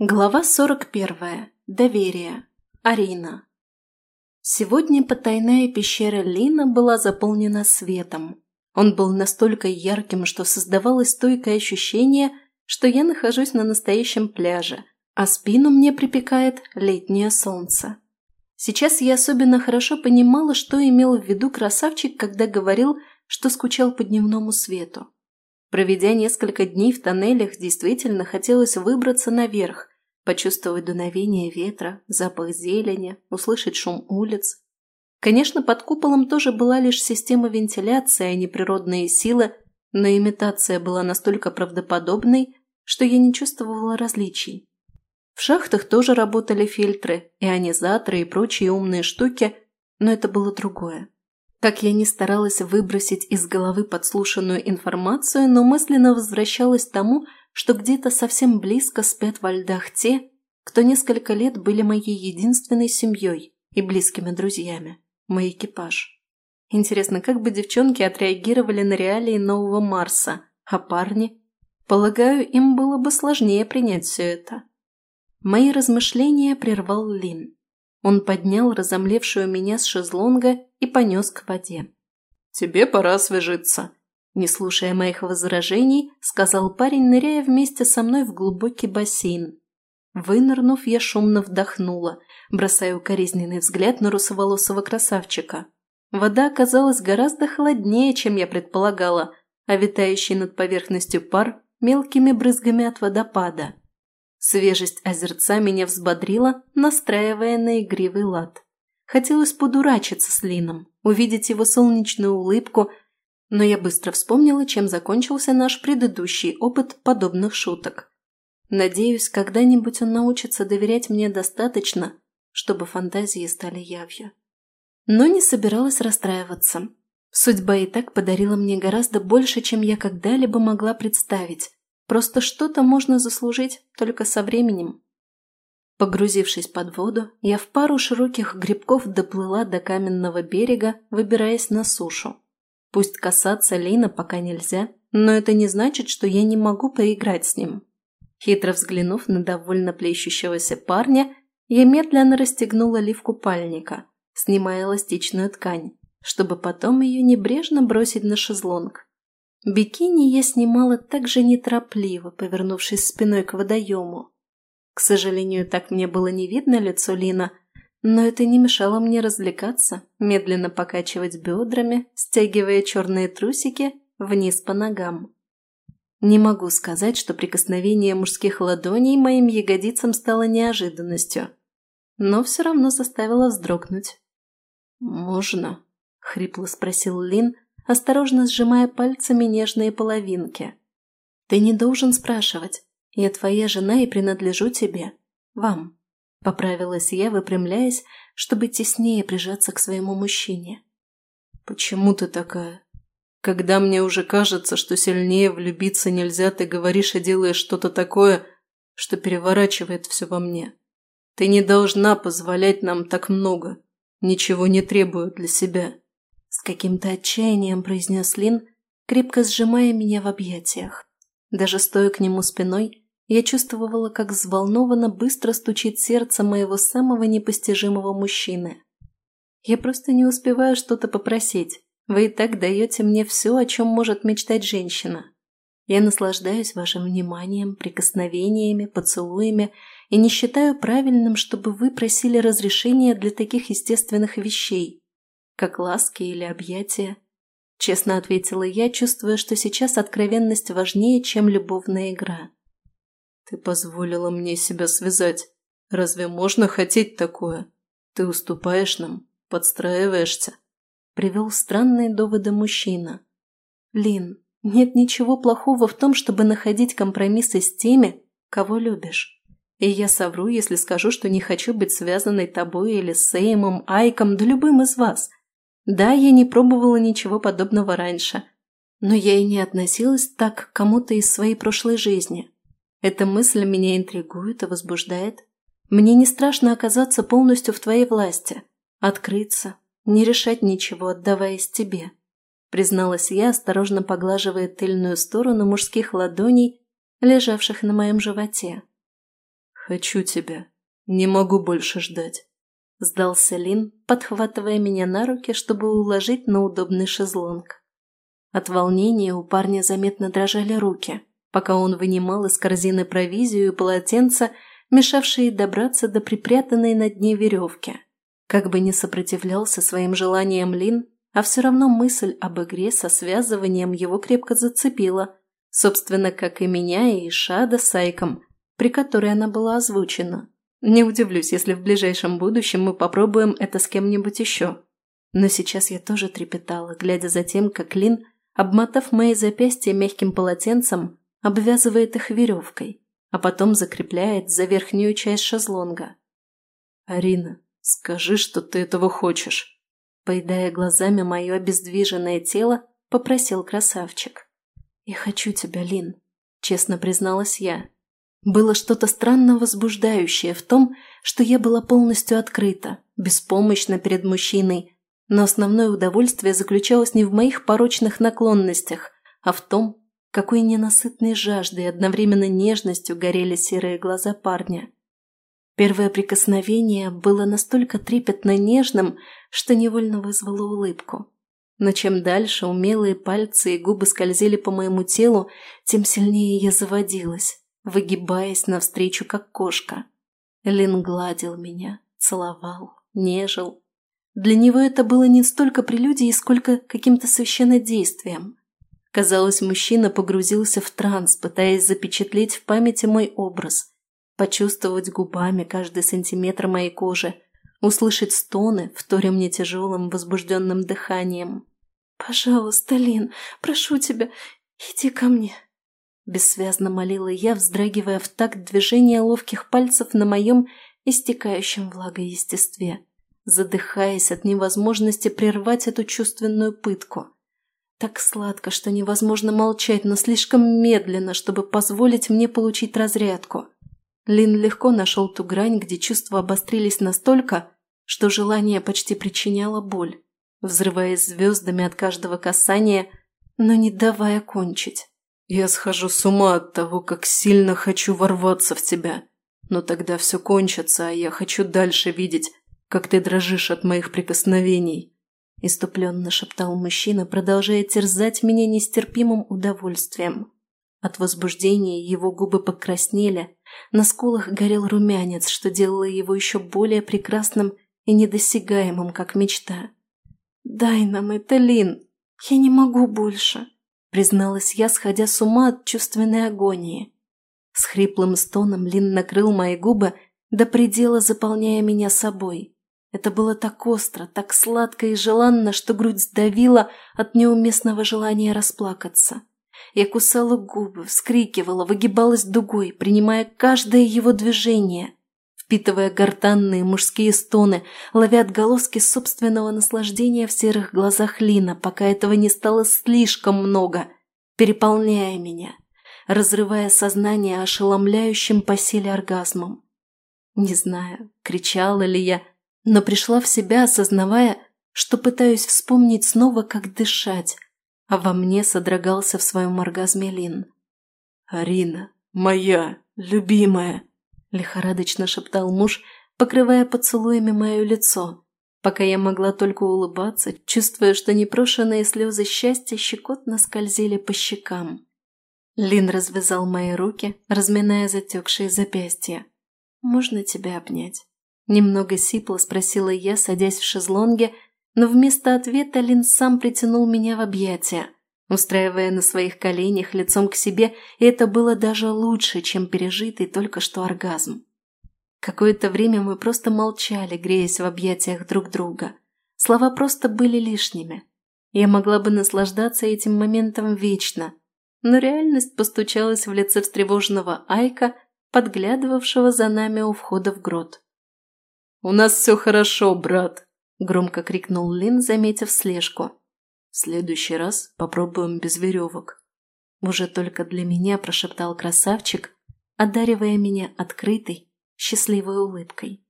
Глава 41. Доверие. Арина. Сегодня потайная пещера Лина была заполнена светом. Он был настолько ярким, что создавалось стойкое ощущение, что я нахожусь на настоящем пляже, а спину мне припекает летнее солнце. Сейчас я особенно хорошо понимала, что имел в виду красавчик, когда говорил, что скучал по дневному свету. Проведя несколько дней в тоннелях, действительно хотелось выбраться наверх, почувствовать дуновение ветра, запах зелени, услышать шум улиц. Конечно, под куполом тоже была лишь система вентиляции, а не природные силы, но имитация была настолько правдоподобной, что я не чувствовала различий. В шахтах тоже работали фильтры, ионизаторы и прочие умные штуки, но это было другое. Как я не старалась выбросить из головы подслушанную информацию, но мысленно возвращалась к тому, что где-то совсем близко спят во льдах те, кто несколько лет были моей единственной семьей и близкими друзьями, мой экипаж. Интересно, как бы девчонки отреагировали на реалии нового Марса, а парни? Полагаю, им было бы сложнее принять все это. Мои размышления прервал Лин. Он поднял разомлевшую меня с шезлонга и понес к воде. «Тебе пора освежиться», – не слушая моих возражений, сказал парень, ныряя вместе со мной в глубокий бассейн. Вынырнув, я шумно вдохнула, бросая укоризненный взгляд на русоволосого красавчика. Вода оказалась гораздо холоднее, чем я предполагала, а витающий над поверхностью пар мелкими брызгами от водопада. Свежесть озерца меня взбодрила, настраивая на игривый лад. Хотелось подурачиться с Лином, увидеть его солнечную улыбку, но я быстро вспомнила, чем закончился наш предыдущий опыт подобных шуток. Надеюсь, когда-нибудь он научится доверять мне достаточно, чтобы фантазии стали явью. Но не собиралась расстраиваться. Судьба и так подарила мне гораздо больше, чем я когда-либо могла представить, Просто что-то можно заслужить только со временем. Погрузившись под воду, я в пару широких грибков доплыла до каменного берега, выбираясь на сушу. Пусть касаться Лина пока нельзя, но это не значит, что я не могу поиграть с ним. Хитро взглянув на довольно плещущегося парня, я медленно расстегнула лиф купальника, снимая эластичную ткань, чтобы потом ее небрежно бросить на шезлонг. Бикини я снимала так же неторопливо, повернувшись спиной к водоему. К сожалению, так мне было не видно лицо Лина, но это не мешало мне развлекаться, медленно покачивать бедрами, стягивая черные трусики вниз по ногам. Не могу сказать, что прикосновение мужских ладоней моим ягодицам стало неожиданностью, но все равно заставило вздрогнуть. «Можно?» – хрипло спросил Лин, осторожно сжимая пальцами нежные половинки. «Ты не должен спрашивать. Я твоя жена и принадлежу тебе. Вам». Поправилась я, выпрямляясь, чтобы теснее прижаться к своему мужчине. «Почему ты такая? Когда мне уже кажется, что сильнее влюбиться нельзя, ты говоришь и делаешь что-то такое, что переворачивает все во мне. Ты не должна позволять нам так много, ничего не требуя для себя». С каким-то отчаянием произнес Лин, крепко сжимая меня в объятиях. Даже стоя к нему спиной, я чувствовала, как взволнованно быстро стучит сердце моего самого непостижимого мужчины. Я просто не успеваю что-то попросить. Вы и так даете мне все, о чем может мечтать женщина. Я наслаждаюсь вашим вниманием, прикосновениями, поцелуями и не считаю правильным, чтобы вы просили разрешения для таких естественных вещей как ласки или объятия. Честно ответила я, чувствуя, что сейчас откровенность важнее, чем любовная игра. Ты позволила мне себя связать. Разве можно хотеть такое? Ты уступаешь нам, подстраиваешься. Привел странные доводы мужчина. Лин, нет ничего плохого в том, чтобы находить компромиссы с теми, кого любишь. И я совру, если скажу, что не хочу быть связанной тобой или Сеймом, Айком, да любым из вас. Да, я не пробовала ничего подобного раньше, но я и не относилась так к кому-то из своей прошлой жизни. Эта мысль меня интригует и возбуждает. Мне не страшно оказаться полностью в твоей власти, открыться, не решать ничего, отдаваясь тебе», призналась я, осторожно поглаживая тыльную сторону мужских ладоней, лежавших на моем животе. «Хочу тебя. Не могу больше ждать», – сдался Лин, подхватывая меня на руки, чтобы уложить на удобный шезлонг. От волнения у парня заметно дрожали руки, пока он вынимал из корзины провизию и полотенца, мешавшие добраться до припрятанной на дне веревки. Как бы ни сопротивлялся своим желаниям Лин, а все равно мысль об игре со связыванием его крепко зацепила, собственно, как и меня и Шада с Айком, при которой она была озвучена. Не удивлюсь, если в ближайшем будущем мы попробуем это с кем-нибудь еще. Но сейчас я тоже трепетала, глядя за тем, как Лин, обмотав мои запястья мягким полотенцем, обвязывает их веревкой, а потом закрепляет за верхнюю часть шезлонга. «Арина, скажи, что ты этого хочешь», Поедая глазами мое обездвиженное тело, попросил красавчик. «Я хочу тебя, Лин», – честно призналась я. Было что-то странно возбуждающее в том, что я была полностью открыта, беспомощна перед мужчиной, но основное удовольствие заключалось не в моих порочных наклонностях, а в том, какой ненасытной жаждой и одновременно нежностью горели серые глаза парня. Первое прикосновение было настолько трепетно нежным, что невольно вызвало улыбку. Но чем дальше умелые пальцы и губы скользили по моему телу, тем сильнее я заводилась, выгибаясь навстречу, как кошка. Лин гладил меня, целовал, нежил. Для него это было не столько прелюдией, сколько каким-то священнодействием. Казалось, мужчина погрузился в транс, пытаясь запечатлеть в памяти мой образ – почувствовать губами каждый сантиметр моей кожи, услышать стоны, вторя мне тяжелым возбужденным дыханием. «Пожалуйста, Лин, прошу тебя, иди ко мне!» Бессвязно молила я, вздрагивая в такт движения ловких пальцев на моем истекающем влагой естестве, задыхаясь от невозможности прервать эту чувственную пытку. Так сладко, что невозможно молчать, но слишком медленно, чтобы позволить мне получить разрядку. Лин легко нашел ту грань, где чувства обострились настолько, что желание почти причиняло боль, взрываясь звездами от каждого касания, но не давая кончить. «Я схожу с ума от того, как сильно хочу ворваться в тебя. Но тогда все кончится, а я хочу дальше видеть, как ты дрожишь от моих прикосновений», – иступленно шептал мужчина, продолжая терзать меня нестерпимым удовольствием. От возбуждения его губы покраснели, на скулах горел румянец, что делало его еще более прекрасным и недосягаемым, как мечта. «Дай нам это, Лин! Я не могу больше!» Призналась я, сходя с ума от чувственной агонии. С хриплым стоном Лин накрыл мои губы, до предела заполняя меня собой. Это было так остро, так сладко и желанно, что грудь сдавила от неуместного желания расплакаться. Я кусала губы, вскрикивала, выгибалась дугой, принимая каждое его движение, впитывая гортанные мужские стоны, ловя отголоски собственного наслаждения в серых глазах Лина, пока этого не стало слишком много, переполняя меня, разрывая сознание ошеломляющим по силе оргазмом. Не знаю, кричала ли я, но пришла в себя, осознавая, что пытаюсь вспомнить снова, как дышать, а во мне содрогался в своем оргазме Лин. «Арина, моя, любимая!» – лихорадочно шептал муж, покрывая поцелуями мое лицо, пока я могла только улыбаться, чувствуя, что непрошенные слезы счастья щекотно скользили по щекам. Лин развязал мои руки, разминая затекшие запястья. «Можно тебя обнять?» Немного сипло спросила я, садясь в шезлонге но вместо ответа Лин сам притянул меня в объятия, устраивая на своих коленях лицом к себе, и это было даже лучше, чем пережитый только что оргазм. Какое-то время мы просто молчали, греясь в объятиях друг друга. Слова просто были лишними. Я могла бы наслаждаться этим моментом вечно, но реальность постучалась в лице встревоженного Айка, подглядывавшего за нами у входа в грот. «У нас все хорошо, брат», – громко крикнул Лин, заметив слежку. «В следующий раз попробуем без веревок». Уже только для меня прошептал красавчик, одаривая меня открытой, счастливой улыбкой.